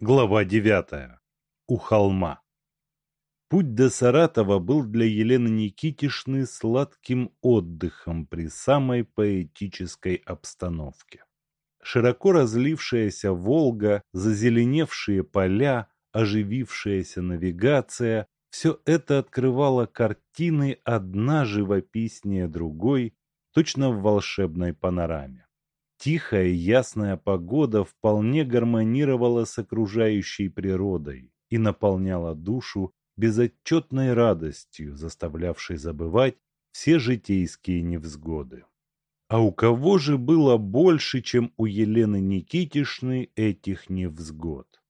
Глава девятая. У холма. Путь до Саратова был для Елены Никитишны сладким отдыхом при самой поэтической обстановке. Широко разлившаяся Волга, зазеленевшие поля, оживившаяся навигация – все это открывало картины одна живописнее другой, точно в волшебной панораме. Тихая ясная погода вполне гармонировала с окружающей природой и наполняла душу безотчетной радостью, заставлявшей забывать все житейские невзгоды. А у кого же было больше, чем у Елены Никитишны этих невзгод?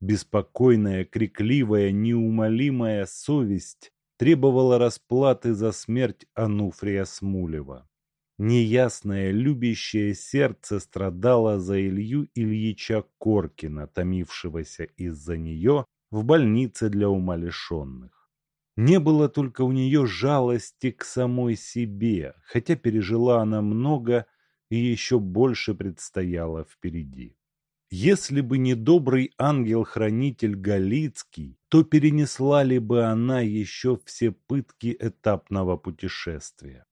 Беспокойная, крикливая, неумолимая совесть требовала расплаты за смерть Ануфрия Смулева. Неясное, любящее сердце страдало за Илью Ильича Коркина, томившегося из-за нее в больнице для умалишенных. Не было только у нее жалости к самой себе, хотя пережила она много и еще больше предстояло впереди. Если бы не добрый ангел-хранитель Галицкий, то перенесла ли бы она еще все пытки этапного путешествия.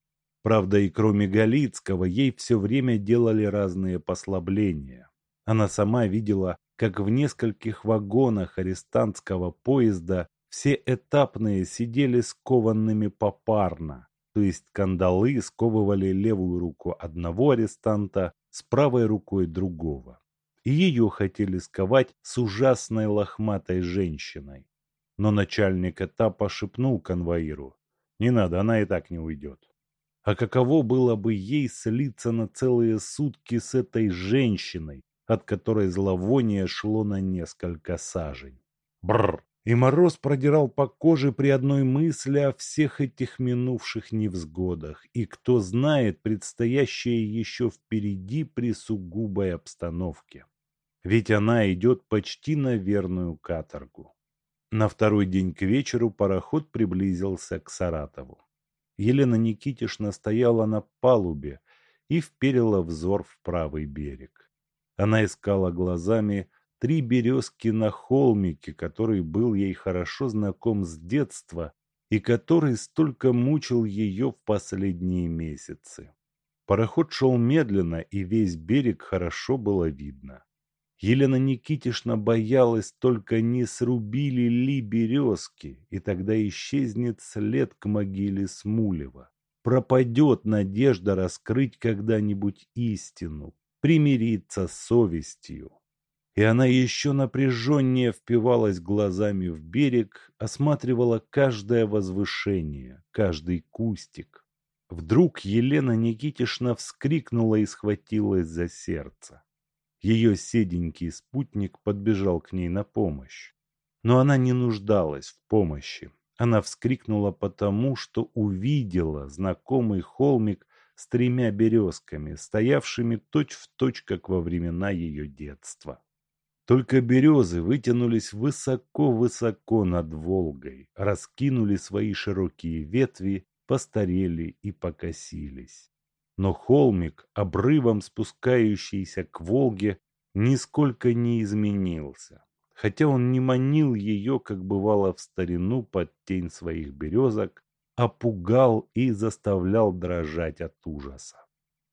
Правда, и кроме Галицкого, ей все время делали разные послабления. Она сама видела, как в нескольких вагонах арестантского поезда все этапные сидели скованными попарно, то есть кандалы сковывали левую руку одного арестанта с правой рукой другого. И ее хотели сковать с ужасной лохматой женщиной. Но начальник этапа шепнул конвоиру, «Не надо, она и так не уйдет». А каково было бы ей слиться на целые сутки с этой женщиной, от которой зловоние шло на несколько сажень. Бррр! И мороз продирал по коже при одной мысли о всех этих минувших невзгодах, и кто знает предстоящее еще впереди при сугубой обстановке. Ведь она идет почти на верную каторгу. На второй день к вечеру пароход приблизился к Саратову. Елена Никитишна стояла на палубе и вперила взор в правый берег. Она искала глазами три березки на холмике, который был ей хорошо знаком с детства и который столько мучил ее в последние месяцы. Пароход шел медленно, и весь берег хорошо было видно. Елена Никитишна боялась, только не срубили ли березки, и тогда исчезнет след к могиле Смулева. Пропадет надежда раскрыть когда-нибудь истину, примириться с совестью. И она еще напряженнее впивалась глазами в берег, осматривала каждое возвышение, каждый кустик. Вдруг Елена Никитишна вскрикнула и схватилась за сердце. Ее седенький спутник подбежал к ней на помощь. Но она не нуждалась в помощи. Она вскрикнула потому, что увидела знакомый холмик с тремя березками, стоявшими точь-в-точь, как во времена ее детства. Только березы вытянулись высоко-высоко над Волгой, раскинули свои широкие ветви, постарели и покосились но холмик, обрывом спускающийся к Волге, нисколько не изменился, хотя он не манил ее, как бывало в старину, под тень своих березок, а пугал и заставлял дрожать от ужаса.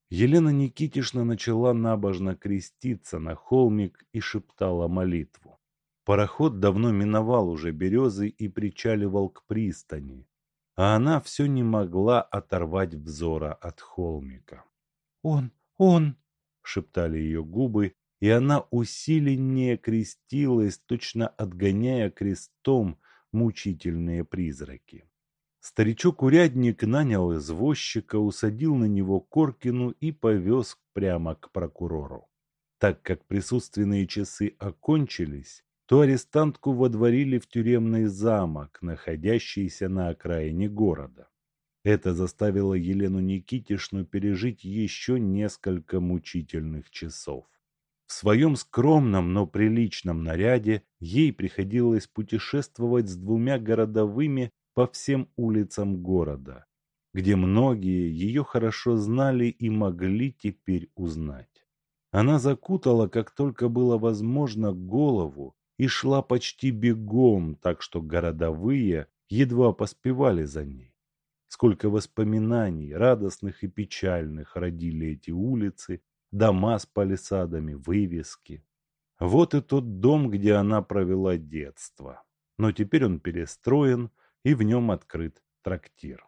Елена Никитишна начала набожно креститься на холмик и шептала молитву. Пароход давно миновал уже березы и причаливал к пристани, а она все не могла оторвать взора от холмика. «Он, он!» — шептали ее губы, и она усиленнее крестилась, точно отгоняя крестом мучительные призраки. Старичок-урядник нанял извозчика, усадил на него Коркину и повез прямо к прокурору. Так как присутственные часы окончились, то арестантку водворили в тюремный замок, находящийся на окраине города. Это заставило Елену Никитишну пережить еще несколько мучительных часов. В своем скромном, но приличном наряде ей приходилось путешествовать с двумя городовыми по всем улицам города, где многие ее хорошо знали и могли теперь узнать. Она закутала, как только было возможно, голову и шла почти бегом, так что городовые едва поспевали за ней. Сколько воспоминаний, радостных и печальных, родили эти улицы, дома с палисадами, вывески. Вот и тот дом, где она провела детство. Но теперь он перестроен, и в нем открыт трактир.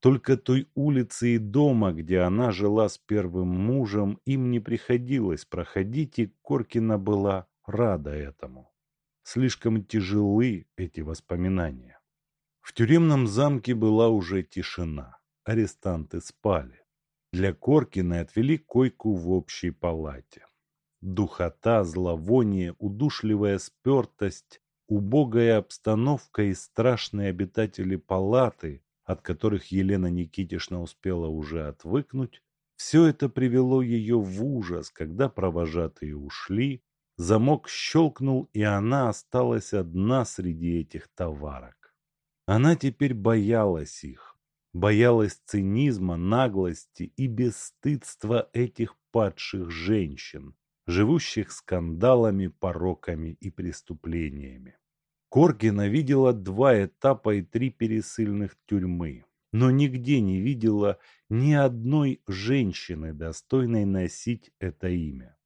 Только той улицы и дома, где она жила с первым мужем, им не приходилось проходить, и Коркина была рада этому. Слишком тяжелы эти воспоминания. В тюремном замке была уже тишина. Арестанты спали. Для Коркина отвели койку в общей палате. Духота, зловоние, удушливая спертость, убогая обстановка и страшные обитатели палаты, от которых Елена Никитишна успела уже отвыкнуть, все это привело ее в ужас, когда провожатые ушли, замок щелкнул, и она осталась одна среди этих товарок. Она теперь боялась их, боялась цинизма, наглости и бесстыдства этих падших женщин, живущих скандалами, пороками и преступлениями. Коркина видела два этапа и три пересыльных тюрьмы, но нигде не видела ни одной женщины, достойной носить это имя.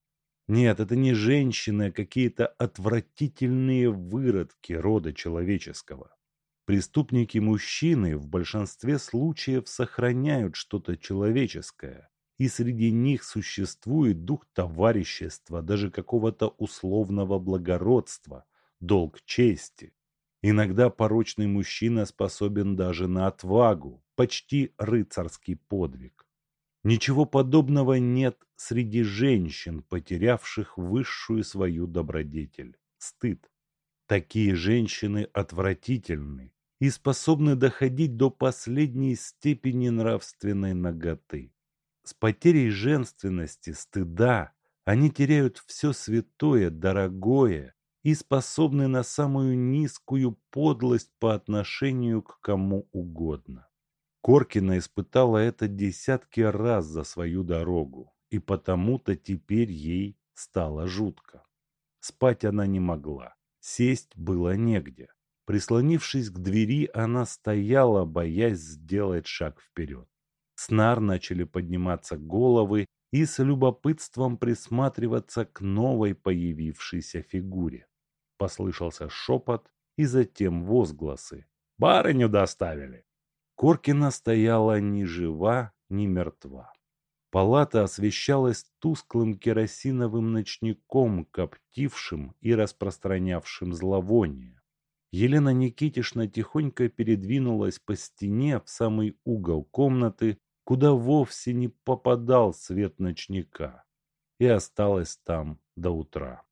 Нет, это не женщины, а какие-то отвратительные выродки рода человеческого. Преступники-мужчины в большинстве случаев сохраняют что-то человеческое, и среди них существует дух товарищества, даже какого-то условного благородства, долг чести. Иногда порочный мужчина способен даже на отвагу, почти рыцарский подвиг. Ничего подобного нет среди женщин, потерявших высшую свою добродетель – стыд. Такие женщины отвратительны и способны доходить до последней степени нравственной наготы. С потерей женственности, стыда они теряют все святое, дорогое и способны на самую низкую подлость по отношению к кому угодно. Коркина испытала это десятки раз за свою дорогу, и потому-то теперь ей стало жутко. Спать она не могла, сесть было негде. Прислонившись к двери, она стояла, боясь сделать шаг вперед. С нар начали подниматься головы и с любопытством присматриваться к новой появившейся фигуре. Послышался шепот и затем возгласы. «Барыню доставили!» Коркина стояла ни жива, ни мертва. Палата освещалась тусклым керосиновым ночником, коптившим и распространявшим зловоние. Елена Никитишна тихонько передвинулась по стене в самый угол комнаты, куда вовсе не попадал свет ночника, и осталась там до утра.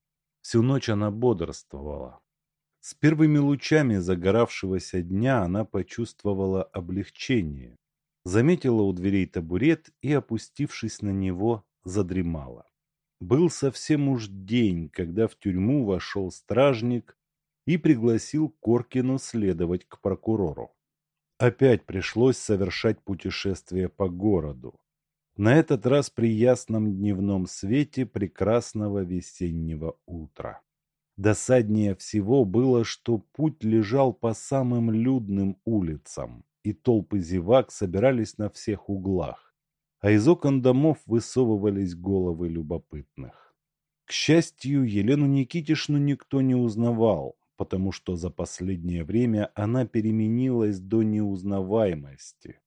Всю ночь она бодрствовала. С первыми лучами загоравшегося дня она почувствовала облегчение, заметила у дверей табурет и, опустившись на него, задремала. Был совсем уж день, когда в тюрьму вошел стражник и пригласил Коркину следовать к прокурору. Опять пришлось совершать путешествие по городу. На этот раз при ясном дневном свете прекрасного весеннего утра. Досаднее всего было, что путь лежал по самым людным улицам, и толпы зевак собирались на всех углах, а из окон домов высовывались головы любопытных. К счастью, Елену Никитишну никто не узнавал, потому что за последнее время она переменилась до неузнаваемости,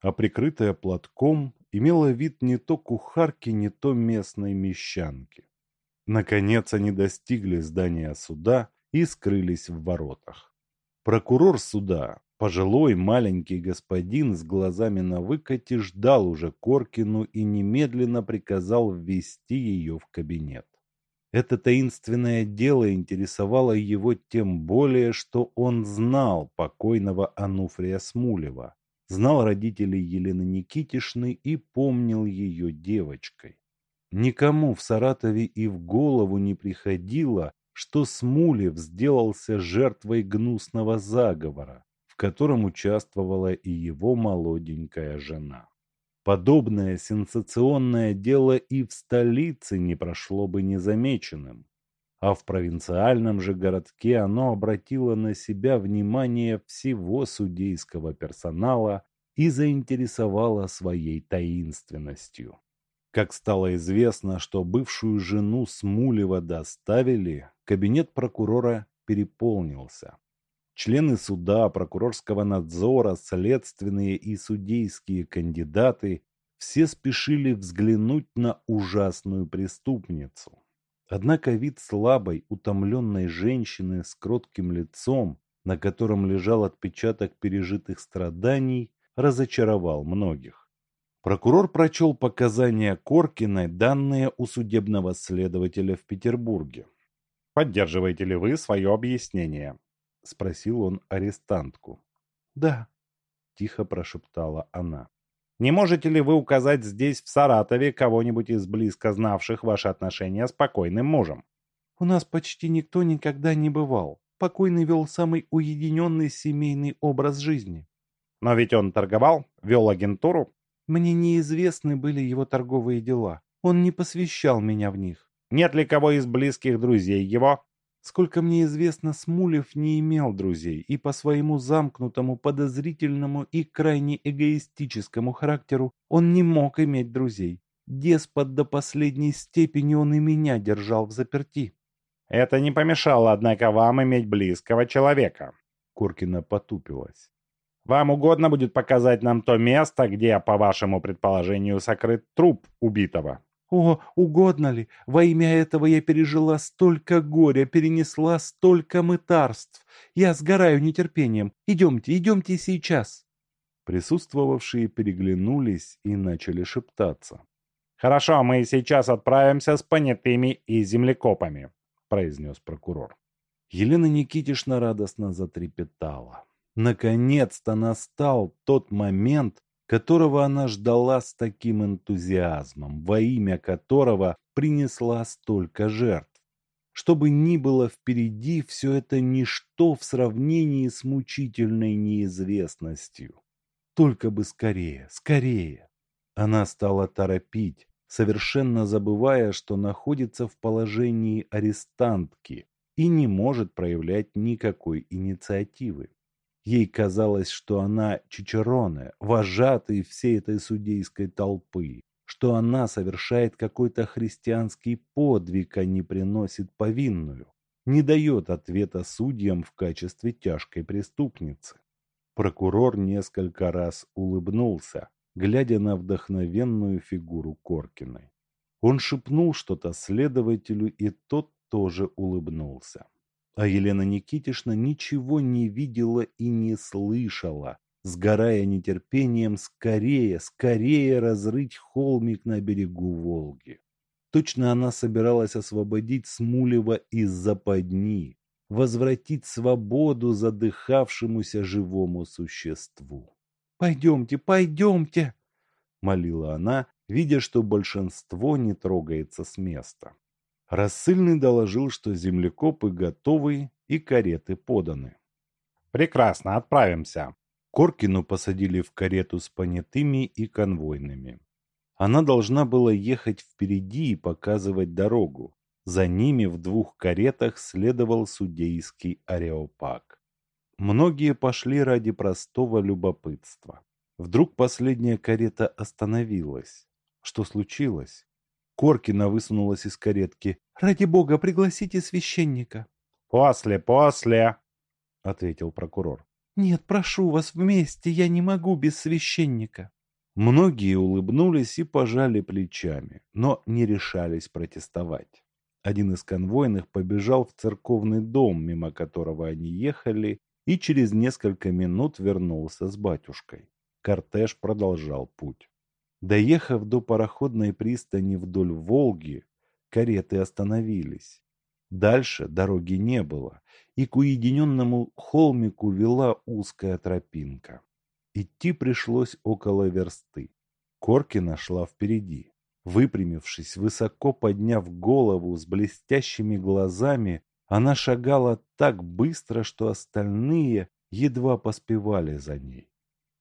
а прикрытая платком имела вид не то кухарки, не то местной мещанки. Наконец они достигли здания суда и скрылись в воротах. Прокурор суда, пожилой маленький господин с глазами на выкате, ждал уже Коркину и немедленно приказал ввести ее в кабинет. Это таинственное дело интересовало его тем более, что он знал покойного Ануфрия Смулева, знал родителей Елены Никитишны и помнил ее девочкой. Никому в Саратове и в голову не приходило, что Смулев сделался жертвой гнусного заговора, в котором участвовала и его молоденькая жена. Подобное сенсационное дело и в столице не прошло бы незамеченным. а в провинциальном же городке оно обратило на себя внимание всего судейского персонала и заинтересовало своей таинственностью. Как стало известно, что бывшую жену Смулева доставили, кабинет прокурора переполнился. Члены суда, прокурорского надзора, следственные и судейские кандидаты все спешили взглянуть на ужасную преступницу. Однако вид слабой, утомленной женщины с кротким лицом, на котором лежал отпечаток пережитых страданий, разочаровал многих. Прокурор прочел показания Коркиной, данные у судебного следователя в Петербурге. «Поддерживаете ли вы свое объяснение?» – спросил он арестантку. «Да», – тихо прошептала она. Не можете ли вы указать здесь, в Саратове, кого-нибудь из близко знавших ваши отношения с покойным мужем? У нас почти никто никогда не бывал. Покойный вел самый уединенный семейный образ жизни. Но ведь он торговал, вел агентуру. Мне неизвестны были его торговые дела. Он не посвящал меня в них. Нет ли кого из близких друзей его, Сколько мне известно, Смулев не имел друзей и по своему замкнутому, подозрительному и крайне эгоистическому характеру он не мог иметь друзей. Деспот до последней степени он и меня держал в заперти. Это не помешало, однако, вам иметь близкого человека. Куркина потупилась. Вам угодно будет показать нам то место, где, по вашему предположению, сокрыт труп убитого? О, угодно ли? Во имя этого я пережила столько горя, перенесла столько мытарств. Я сгораю нетерпением. Идемте, идемте сейчас. Присутствовавшие переглянулись и начали шептаться. «Хорошо, мы сейчас отправимся с понятыми и землекопами», – произнес прокурор. Елена Никитишна радостно затрепетала. Наконец-то настал тот момент, которого она ждала с таким энтузиазмом, во имя которого принесла столько жертв. Что бы ни было впереди, все это ничто в сравнении с мучительной неизвестностью. Только бы скорее, скорее. Она стала торопить, совершенно забывая, что находится в положении арестантки и не может проявлять никакой инициативы. Ей казалось, что она Чичероне, вожатый всей этой судейской толпы, что она совершает какой-то христианский подвиг, а не приносит повинную, не дает ответа судьям в качестве тяжкой преступницы. Прокурор несколько раз улыбнулся, глядя на вдохновенную фигуру Коркиной. Он шепнул что-то следователю, и тот тоже улыбнулся. А Елена Никитишна ничего не видела и не слышала, сгорая нетерпением скорее, скорее разрыть холмик на берегу Волги. Точно она собиралась освободить Смулева из западни, возвратить свободу задыхавшемуся живому существу. «Пойдемте, пойдемте!» – молила она, видя, что большинство не трогается с места. Рассыльный доложил, что землекопы готовы и кареты поданы. «Прекрасно, отправимся!» Коркину посадили в карету с понятыми и конвойными. Она должна была ехать впереди и показывать дорогу. За ними в двух каретах следовал судейский ареопаг. Многие пошли ради простого любопытства. Вдруг последняя карета остановилась. Что случилось? Коркина высунулась из каретки. «Ради бога, пригласите священника». «После, после», — ответил прокурор. «Нет, прошу вас вместе, я не могу без священника». Многие улыбнулись и пожали плечами, но не решались протестовать. Один из конвойных побежал в церковный дом, мимо которого они ехали, и через несколько минут вернулся с батюшкой. Кортеж продолжал путь. Доехав до пароходной пристани вдоль Волги, кареты остановились. Дальше дороги не было, и к уединенному холмику вела узкая тропинка. Идти пришлось около версты. Коркина шла впереди. Выпрямившись, высоко подняв голову с блестящими глазами, она шагала так быстро, что остальные едва поспевали за ней.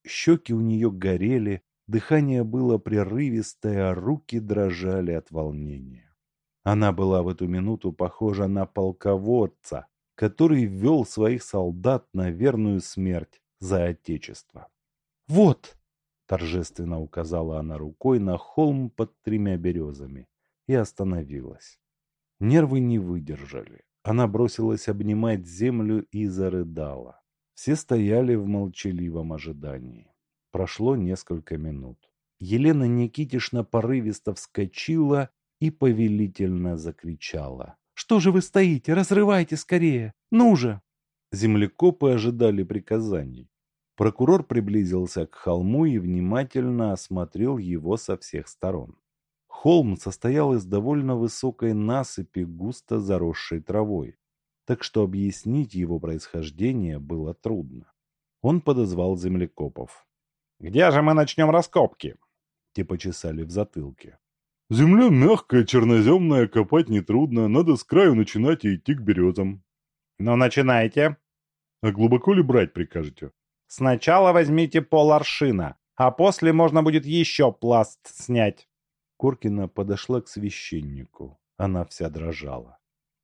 Щеки у нее горели, Дыхание было прерывистое, а руки дрожали от волнения. Она была в эту минуту похожа на полководца, который ввел своих солдат на верную смерть за Отечество. «Вот!» – торжественно указала она рукой на холм под тремя березами и остановилась. Нервы не выдержали. Она бросилась обнимать землю и зарыдала. Все стояли в молчаливом ожидании. Прошло несколько минут. Елена Никитишна порывисто вскочила и повелительно закричала. «Что же вы стоите? Разрывайте скорее! Ну же!» Землекопы ожидали приказаний. Прокурор приблизился к холму и внимательно осмотрел его со всех сторон. Холм состоял из довольно высокой насыпи, густо заросшей травой, так что объяснить его происхождение было трудно. Он подозвал землекопов. «Где же мы начнем раскопки?» Те почесали в затылке. «Земля мягкая, черноземная, копать нетрудно, надо с краю начинать и идти к березам». «Ну, начинайте». «А глубоко ли брать прикажете?» «Сначала возьмите пол аршина, а после можно будет еще пласт снять». Коркина подошла к священнику. Она вся дрожала.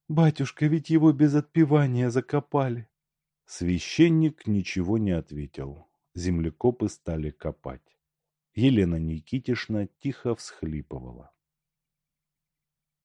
«Батюшка, ведь его без отпевания закопали». Священник ничего не ответил. Землекопы стали копать. Елена Никитишна тихо всхлипывала.